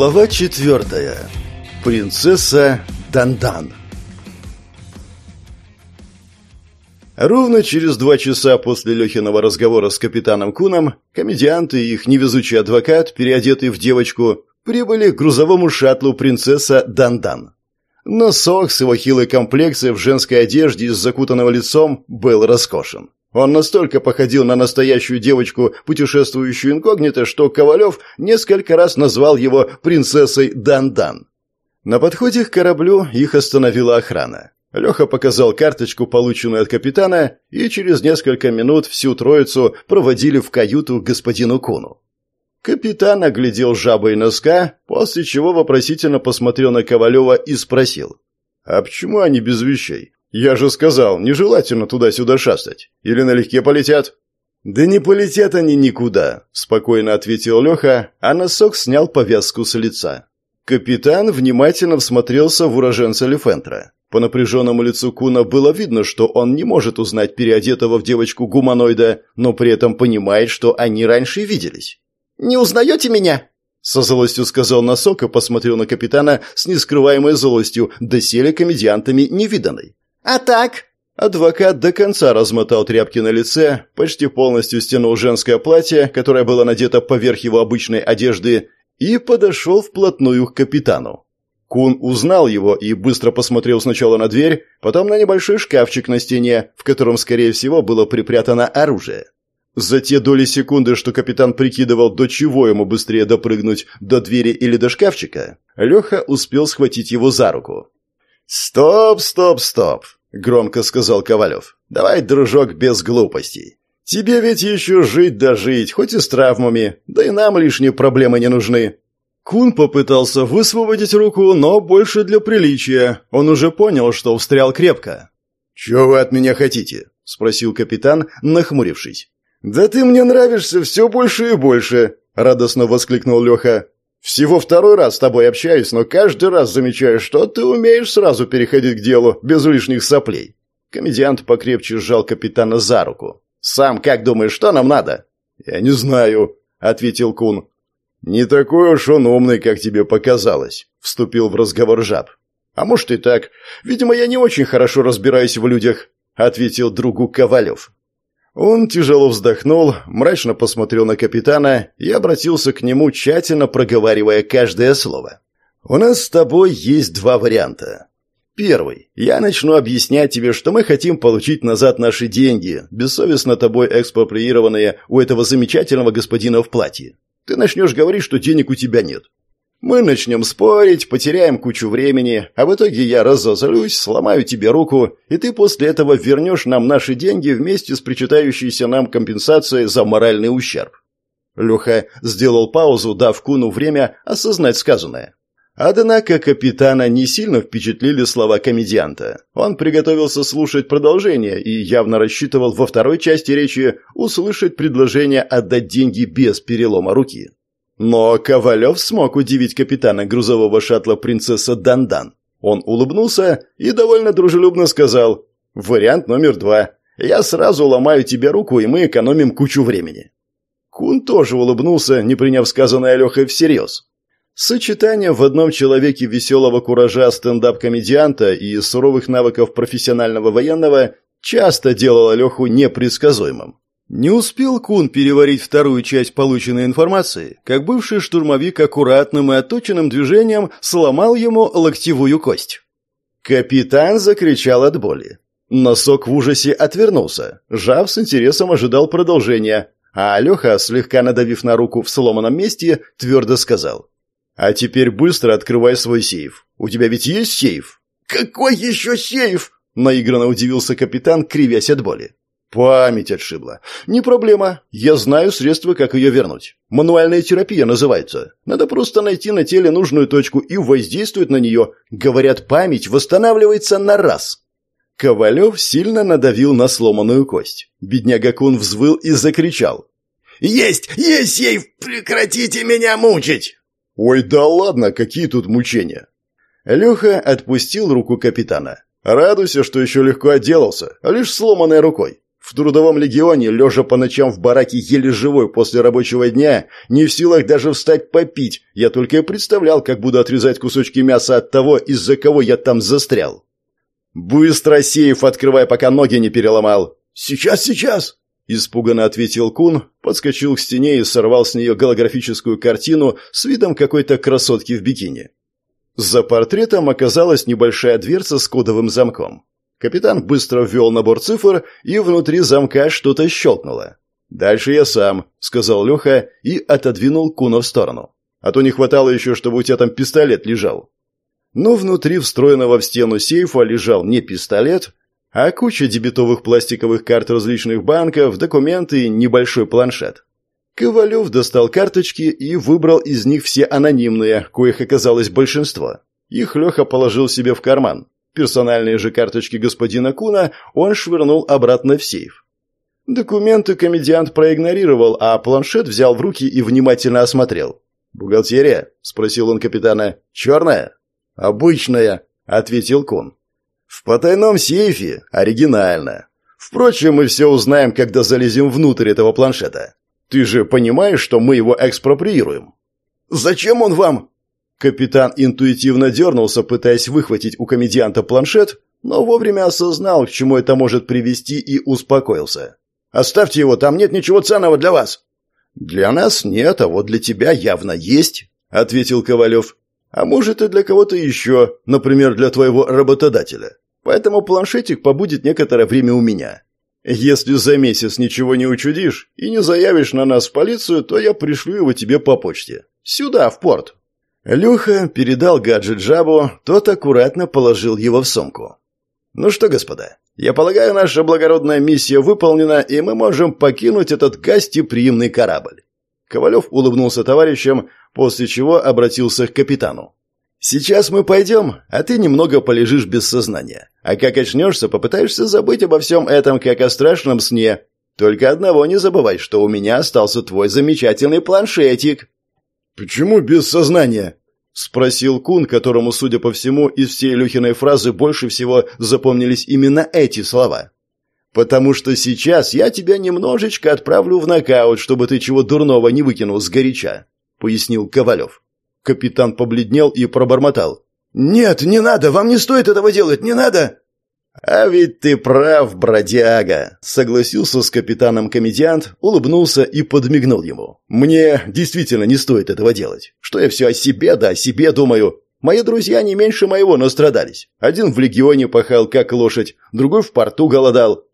Глава четвертая. Принцесса Дандан. Ровно через два часа после Лехиного разговора с капитаном Куном комедианты и их невезучий адвокат, переодетый в девочку, прибыли к грузовому шаттлу принцесса Дандан. Но Сок с его хилой комплекцией в женской одежде и с закутанного лицом был роскошен. Он настолько походил на настоящую девочку, путешествующую инкогнито, что Ковалев несколько раз назвал его принцессой Дан-Дан. На подходе к кораблю их остановила охрана. Леха показал карточку, полученную от капитана, и через несколько минут всю троицу проводили в каюту господину Куну. Капитан оглядел жабой носка, после чего вопросительно посмотрел на Ковалева и спросил. «А почему они без вещей? «Я же сказал, нежелательно туда-сюда шастать. Или налегке полетят?» «Да не полетят они никуда», – спокойно ответил Леха, а носок снял повязку с лица. Капитан внимательно всмотрелся в уроженца Лефентра. По напряженному лицу Куна было видно, что он не может узнать переодетого в девочку гуманоида, но при этом понимает, что они раньше виделись. «Не узнаете меня?» Со злостью сказал носок и посмотрел на капитана с нескрываемой злостью, доселе комедиантами невиданной. «А так?» Адвокат до конца размотал тряпки на лице, почти полностью стянул женское платье, которое было надето поверх его обычной одежды, и подошел вплотную к капитану. Кун узнал его и быстро посмотрел сначала на дверь, потом на небольшой шкафчик на стене, в котором, скорее всего, было припрятано оружие. За те доли секунды, что капитан прикидывал, до чего ему быстрее допрыгнуть, до двери или до шкафчика, Леха успел схватить его за руку. «Стоп, стоп, стоп!» — громко сказал Ковалев. «Давай, дружок, без глупостей. Тебе ведь еще жить да жить, хоть и с травмами, да и нам лишние проблемы не нужны». Кун попытался высвободить руку, но больше для приличия. Он уже понял, что встрял крепко. «Чего вы от меня хотите?» — спросил капитан, нахмурившись. «Да ты мне нравишься все больше и больше!» — радостно воскликнул Леха. Всего второй раз с тобой общаюсь, но каждый раз замечаю, что ты умеешь сразу переходить к делу, без лишних соплей». Комедиант покрепче сжал капитана за руку. «Сам как думаешь, что нам надо?» «Я не знаю», — ответил Кун. «Не такой уж он умный, как тебе показалось», — вступил в разговор жаб. «А может и так. Видимо, я не очень хорошо разбираюсь в людях», — ответил другу Ковалев. Он тяжело вздохнул, мрачно посмотрел на капитана и обратился к нему, тщательно проговаривая каждое слово. «У нас с тобой есть два варианта. Первый. Я начну объяснять тебе, что мы хотим получить назад наши деньги, бессовестно тобой экспроприированные у этого замечательного господина в платье. Ты начнешь говорить, что денег у тебя нет. Мы начнем спорить, потеряем кучу времени, а в итоге я разозлюсь, сломаю тебе руку, и ты после этого вернешь нам наши деньги вместе с причитающейся нам компенсацией за моральный ущерб». Леха сделал паузу, дав Куну время осознать сказанное. Однако капитана не сильно впечатлили слова комедианта. Он приготовился слушать продолжение и явно рассчитывал во второй части речи услышать предложение отдать деньги без перелома руки. Но Ковалев смог удивить капитана грузового шаттла принцесса Дандан. Он улыбнулся и довольно дружелюбно сказал «Вариант номер два. Я сразу ломаю тебе руку, и мы экономим кучу времени». Кун тоже улыбнулся, не приняв сказанное Лехой всерьез. Сочетание в одном человеке веселого куража стендап-комедианта и суровых навыков профессионального военного часто делало Леху непредсказуемым. Не успел Кун переварить вторую часть полученной информации, как бывший штурмовик аккуратным и отточенным движением сломал ему локтевую кость. Капитан закричал от боли. Носок в ужасе отвернулся. Жав с интересом ожидал продолжения, а Алёха, слегка надавив на руку в сломанном месте, твердо сказал. «А теперь быстро открывай свой сейф. У тебя ведь есть сейф?» «Какой еще сейф?» – наигранно удивился капитан, кривясь от боли. Память отшибла. Не проблема. Я знаю средства, как ее вернуть. Мануальная терапия называется. Надо просто найти на теле нужную точку и воздействовать на нее. Говорят, память восстанавливается на раз. Ковалев сильно надавил на сломанную кость. Бедняга Кун взвыл и закричал. «Есть! Есть сейф! Прекратите меня мучить!» «Ой, да ладно, какие тут мучения!» Леха отпустил руку капитана. «Радуйся, что еще легко отделался, а лишь сломанной рукой. В трудовом легионе, лежа по ночам в бараке еле живой после рабочего дня, не в силах даже встать попить, я только и представлял, как буду отрезать кусочки мяса от того, из-за кого я там застрял. «Быстро сейф открывай, пока ноги не переломал!» «Сейчас, сейчас!» Испуганно ответил Кун, подскочил к стене и сорвал с нее голографическую картину с видом какой-то красотки в бикини. За портретом оказалась небольшая дверца с кодовым замком. Капитан быстро ввел набор цифр, и внутри замка что-то щелкнуло. «Дальше я сам», — сказал Леха и отодвинул Куна в сторону. «А то не хватало еще, чтобы у тебя там пистолет лежал». Но внутри встроенного в стену сейфа лежал не пистолет, а куча дебетовых пластиковых карт различных банков, документы и небольшой планшет. Ковалев достал карточки и выбрал из них все анонимные, коих оказалось большинство. Их Леха положил себе в карман. Персональные же карточки господина Куна он швырнул обратно в сейф. Документы комедиант проигнорировал, а планшет взял в руки и внимательно осмотрел. «Бухгалтерия?» – спросил он капитана. «Черная?» «Обычная», – ответил Кун. «В потайном сейфе. Оригинально. Впрочем, мы все узнаем, когда залезем внутрь этого планшета. Ты же понимаешь, что мы его экспроприируем?» «Зачем он вам?» Капитан интуитивно дернулся, пытаясь выхватить у комедианта планшет, но вовремя осознал, к чему это может привести, и успокоился. «Оставьте его, там нет ничего ценного для вас». «Для нас нет, а вот для тебя явно есть», — ответил Ковалев. «А может, и для кого-то еще, например, для твоего работодателя. Поэтому планшетик побудет некоторое время у меня. Если за месяц ничего не учудишь и не заявишь на нас в полицию, то я пришлю его тебе по почте. Сюда, в порт». Люха передал гаджет жабу, тот аккуратно положил его в сумку. «Ну что, господа, я полагаю, наша благородная миссия выполнена, и мы можем покинуть этот гостеприимный корабль». Ковалев улыбнулся товарищам, после чего обратился к капитану. «Сейчас мы пойдем, а ты немного полежишь без сознания. А как очнешься, попытаешься забыть обо всем этом, как о страшном сне. Только одного не забывай, что у меня остался твой замечательный планшетик». «Почему без сознания?» — спросил Кун, которому, судя по всему, из всей Илюхиной фразы больше всего запомнились именно эти слова. «Потому что сейчас я тебя немножечко отправлю в нокаут, чтобы ты чего дурного не выкинул сгоряча», — пояснил Ковалев. Капитан побледнел и пробормотал. «Нет, не надо, вам не стоит этого делать, не надо!» «А ведь ты прав, бродяга!» — согласился с капитаном комедиант, улыбнулся и подмигнул ему. «Мне действительно не стоит этого делать. Что я все о себе, да о себе думаю. Мои друзья не меньше моего настрадались. Один в легионе пахал, как лошадь, другой в порту голодал».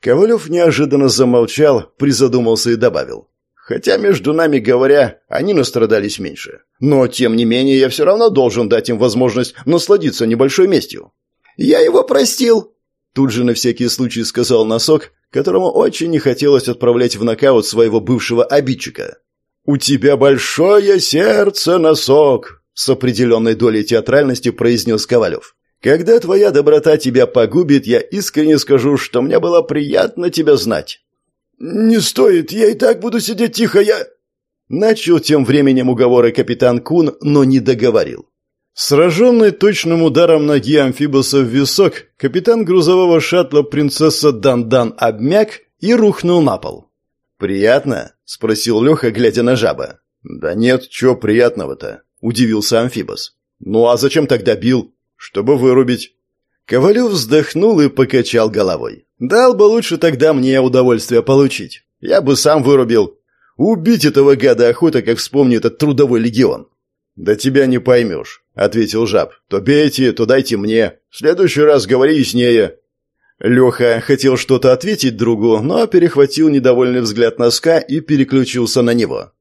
Ковалев неожиданно замолчал, призадумался и добавил. «Хотя, между нами говоря, они настрадались меньше. Но, тем не менее, я все равно должен дать им возможность насладиться небольшой местью. «Я его простил!» Тут же на всякий случай сказал носок, которому очень не хотелось отправлять в нокаут своего бывшего обидчика. «У тебя большое сердце, носок!» С определенной долей театральности произнес Ковалев. «Когда твоя доброта тебя погубит, я искренне скажу, что мне было приятно тебя знать». «Не стоит, я и так буду сидеть тихо, я...» Начал тем временем уговоры капитан Кун, но не договорил. Сраженный точным ударом ноги амфибоса в висок, капитан грузового шаттла принцесса Дандан обмяк и рухнул на пол. «Приятно?» — спросил Леха, глядя на жаба. «Да нет, чего приятного-то?» — удивился амфибос. «Ну а зачем тогда бил?» «Чтобы вырубить». Ковалев вздохнул и покачал головой. «Дал бы лучше тогда мне удовольствие получить. Я бы сам вырубил. Убить этого гада охота, как вспомни этот трудовой легион». «Да тебя не поймешь», — ответил жаб. «То бейте, то дайте мне. В следующий раз говори яснее». Леха хотел что-то ответить другу, но перехватил недовольный взгляд носка и переключился на него.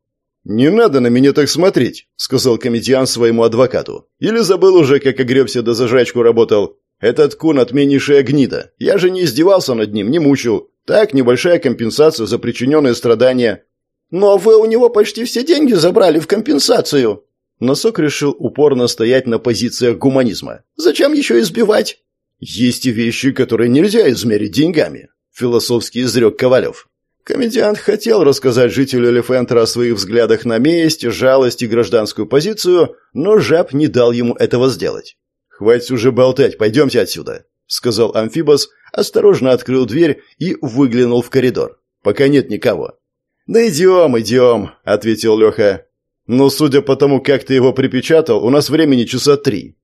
«Не надо на меня так смотреть», — сказал комедиан своему адвокату. «Или забыл уже, как огребся да за жрачку работал. Этот кун отменнейшая гнида. Я же не издевался над ним, не мучил. Так, небольшая компенсация за причиненные страдания». «Но вы у него почти все деньги забрали в компенсацию», Носок решил упорно стоять на позициях гуманизма. «Зачем еще избивать?» «Есть вещи, которые нельзя измерить деньгами», — философски изрек Ковалев. Комедиант хотел рассказать жителю Элефентера о своих взглядах на месть, жалость и гражданскую позицию, но жаб не дал ему этого сделать. «Хватит уже болтать, пойдемте отсюда», — сказал Амфибос, осторожно открыл дверь и выглянул в коридор. Пока нет никого. «Да идем, идем», — ответил Леха. «Но судя по тому, как ты его припечатал, у нас времени часа три».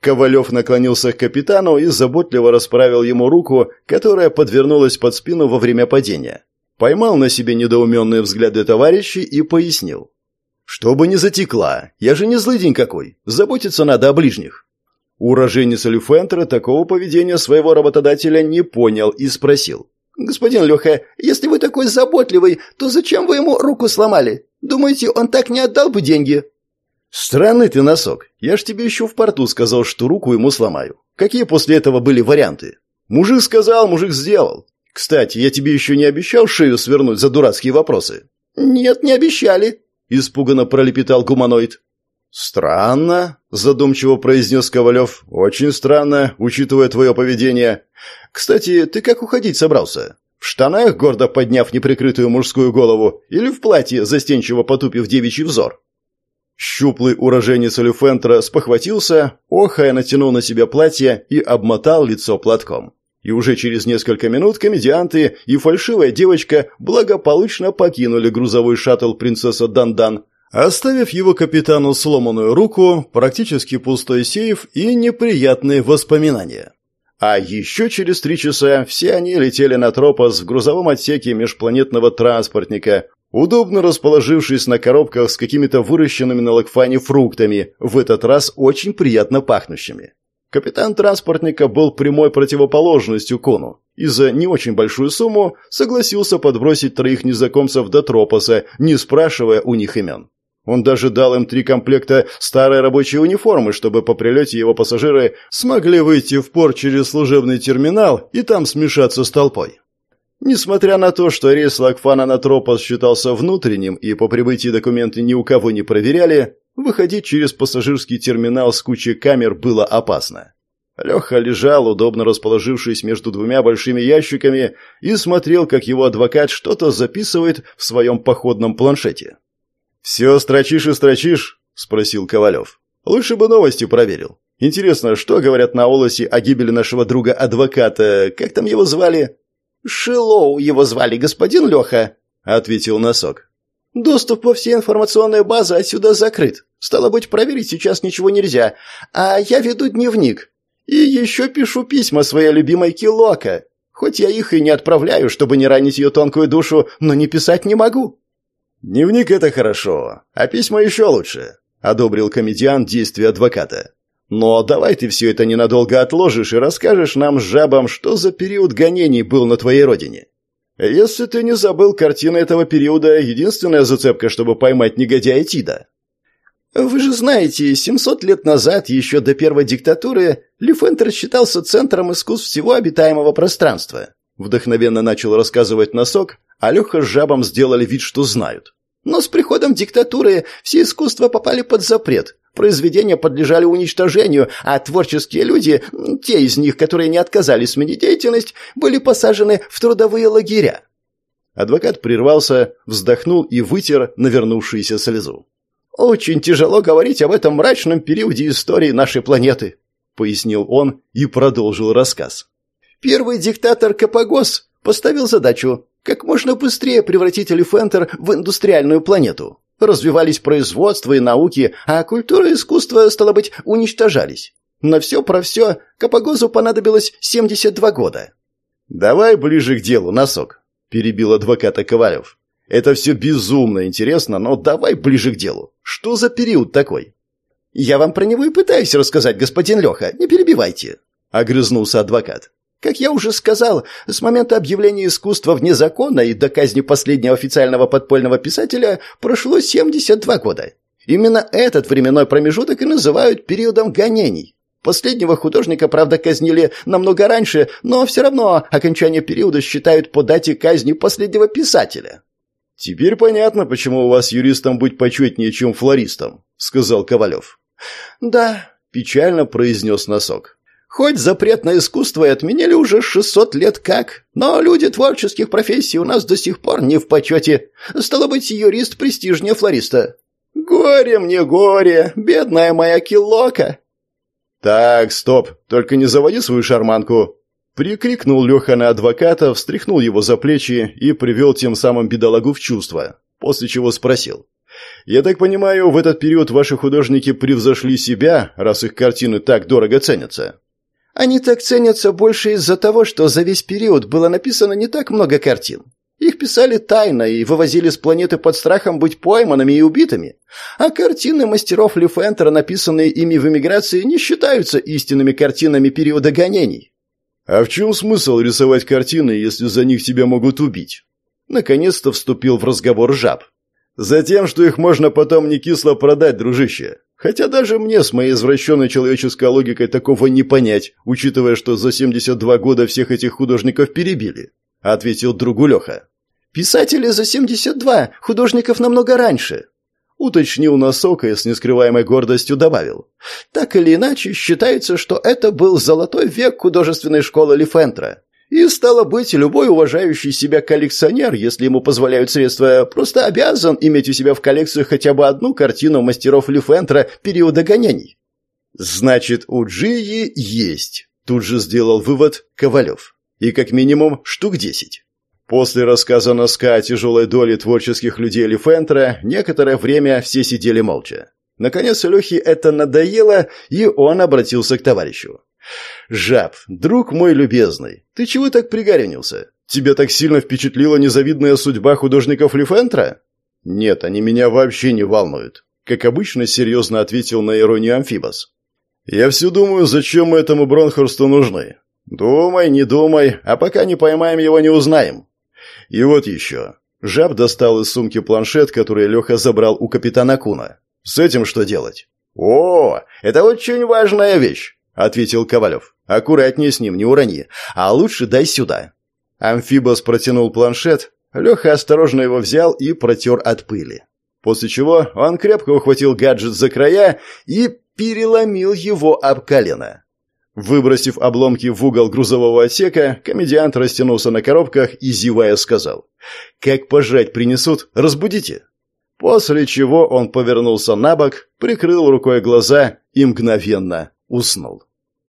Ковалев наклонился к капитану и заботливо расправил ему руку, которая подвернулась под спину во время падения. Поймал на себе недоуменные взгляды товарищей и пояснил. «Чтобы не затекла. Я же не злый день какой. Заботиться надо о ближних». Уроженец Люфентера такого поведения своего работодателя не понял и спросил. «Господин Леха, если вы такой заботливый, то зачем вы ему руку сломали? Думаете, он так не отдал бы деньги?» «Странный ты носок. Я ж тебе еще в порту сказал, что руку ему сломаю. Какие после этого были варианты?» «Мужик сказал, мужик сделал. Кстати, я тебе еще не обещал шею свернуть за дурацкие вопросы?» «Нет, не обещали», — испуганно пролепетал гуманоид. «Странно», — задумчиво произнес Ковалев. «Очень странно, учитывая твое поведение. Кстати, ты как уходить собрался? В штанах, гордо подняв неприкрытую мужскую голову, или в платье, застенчиво потупив девичий взор?» Щуплый уроженец Люфентра спохватился, охая натянул на себя платье и обмотал лицо платком. И уже через несколько минут комедианты и фальшивая девочка благополучно покинули грузовой шаттл принцесса Дандан, оставив его капитану сломанную руку, практически пустой сейф и неприятные воспоминания. А еще через три часа все они летели на Тропос в грузовом отсеке межпланетного транспортника, удобно расположившись на коробках с какими-то выращенными на Лакфане фруктами, в этот раз очень приятно пахнущими. Капитан транспортника был прямой противоположностью Кону и за не очень большую сумму согласился подбросить троих незнакомцев до Тропоса, не спрашивая у них имен. Он даже дал им три комплекта старой рабочей униформы, чтобы по прилете его пассажиры смогли выйти в порт через служебный терминал и там смешаться с толпой. Несмотря на то, что рейс Лакфана на Тропос считался внутренним и по прибытии документы ни у кого не проверяли, выходить через пассажирский терминал с кучей камер было опасно. Леха лежал, удобно расположившись между двумя большими ящиками, и смотрел, как его адвокат что-то записывает в своем походном планшете. «Все строчишь и строчишь?» – спросил Ковалев. «Лучше бы новости проверил. Интересно, что говорят на Олосе о гибели нашего друга-адвоката? Как там его звали?» «Шилоу его звали, господин Леха», — ответил носок. «Доступ во все информационные базы отсюда закрыт. Стало быть, проверить сейчас ничего нельзя. А я веду дневник. И еще пишу письма своей любимой Килока. Хоть я их и не отправляю, чтобы не ранить ее тонкую душу, но не писать не могу». «Дневник — это хорошо, а письма еще лучше», — одобрил комедиан действия адвоката. Но давай ты все это ненадолго отложишь и расскажешь нам, жабам, что за период гонений был на твоей родине. Если ты не забыл, картина этого периода — единственная зацепка, чтобы поймать негодяя Тида. Вы же знаете, 700 лет назад, еще до первой диктатуры, Лифентер считался центром искусств всего обитаемого пространства. Вдохновенно начал рассказывать носок, а Леха с жабом сделали вид, что знают. Но с приходом диктатуры все искусства попали под запрет, Произведения подлежали уничтожению, а творческие люди, те из них, которые не отказались сменить деятельность, были посажены в трудовые лагеря. Адвокат прервался, вздохнул и вытер навернувшуюся слезу. «Очень тяжело говорить об этом мрачном периоде истории нашей планеты», — пояснил он и продолжил рассказ. «Первый диктатор Капагос поставил задачу как можно быстрее превратить Элефентер в индустриальную планету. Развивались производство и науки, а культура и искусство, стало быть, уничтожались. На все про все Капагозу понадобилось 72 года. «Давай ближе к делу, носок», – перебил адвоката Ковалев. «Это все безумно интересно, но давай ближе к делу. Что за период такой?» «Я вам про него и пытаюсь рассказать, господин Леха, не перебивайте», – огрызнулся адвокат. Как я уже сказал, с момента объявления искусства вне закона и до казни последнего официального подпольного писателя прошло 72 года. Именно этот временной промежуток и называют периодом гонений. Последнего художника, правда, казнили намного раньше, но все равно окончание периода считают по дате казни последнего писателя. «Теперь понятно, почему у вас юристом быть почетнее, чем флористом», — сказал Ковалев. «Да», — печально произнес носок. Хоть запрет на искусство и отменили уже 600 лет как, но люди творческих профессий у нас до сих пор не в почете. Стало быть, юрист престижнее флориста. Горе мне, горе, бедная моя килока. Так, стоп, только не заводи свою шарманку. Прикрикнул Леха на адвоката, встряхнул его за плечи и привел тем самым бедолагу в чувство, после чего спросил. «Я так понимаю, в этот период ваши художники превзошли себя, раз их картины так дорого ценятся?» «Они так ценятся больше из-за того, что за весь период было написано не так много картин. Их писали тайно и вывозили с планеты под страхом быть пойманными и убитыми. А картины мастеров Лифентера, написанные ими в эмиграции, не считаются истинными картинами периода гонений. «А в чем смысл рисовать картины, если за них тебя могут убить?» Наконец-то вступил в разговор жаб. «Затем, что их можно потом не кисло продать, дружище. Хотя даже мне с моей извращенной человеческой логикой такого не понять, учитывая, что за 72 года всех этих художников перебили», — ответил другу Леха. «Писатели за 72, художников намного раньше», Уточнил носок и с нескрываемой гордостью добавил. Так или иначе, считается, что это был золотой век художественной школы Лифентра. И, стало быть, любой уважающий себя коллекционер, если ему позволяют средства, просто обязан иметь у себя в коллекции хотя бы одну картину мастеров Лифентра периода гонений. «Значит, у Джии есть», – тут же сделал вывод Ковалев. «И как минимум штук десять». После рассказа Носка о тяжелой доле творческих людей Лифентра, некоторое время все сидели молча. Наконец Лехе это надоело, и он обратился к товарищу. «Жаб, друг мой любезный, ты чего так пригорюнился? Тебя так сильно впечатлила незавидная судьба художников Лифентра?» «Нет, они меня вообще не волнуют», — как обычно серьезно ответил на иронию Амфибос. «Я все думаю, зачем мы этому Бронхорсту нужны. Думай, не думай, а пока не поймаем его, не узнаем. И вот еще. Жаб достал из сумки планшет, который Леха забрал у капитана Куна. С этим что делать? «О, это очень важная вещь», — ответил Ковалев. «Аккуратнее с ним, не урони. А лучше дай сюда». Амфибос протянул планшет. Леха осторожно его взял и протер от пыли. После чего он крепко ухватил гаджет за края и переломил его об колено. Выбросив обломки в угол грузового отсека, комедиант растянулся на коробках и, зевая, сказал «Как пожать принесут, разбудите». После чего он повернулся на бок, прикрыл рукой глаза и мгновенно уснул.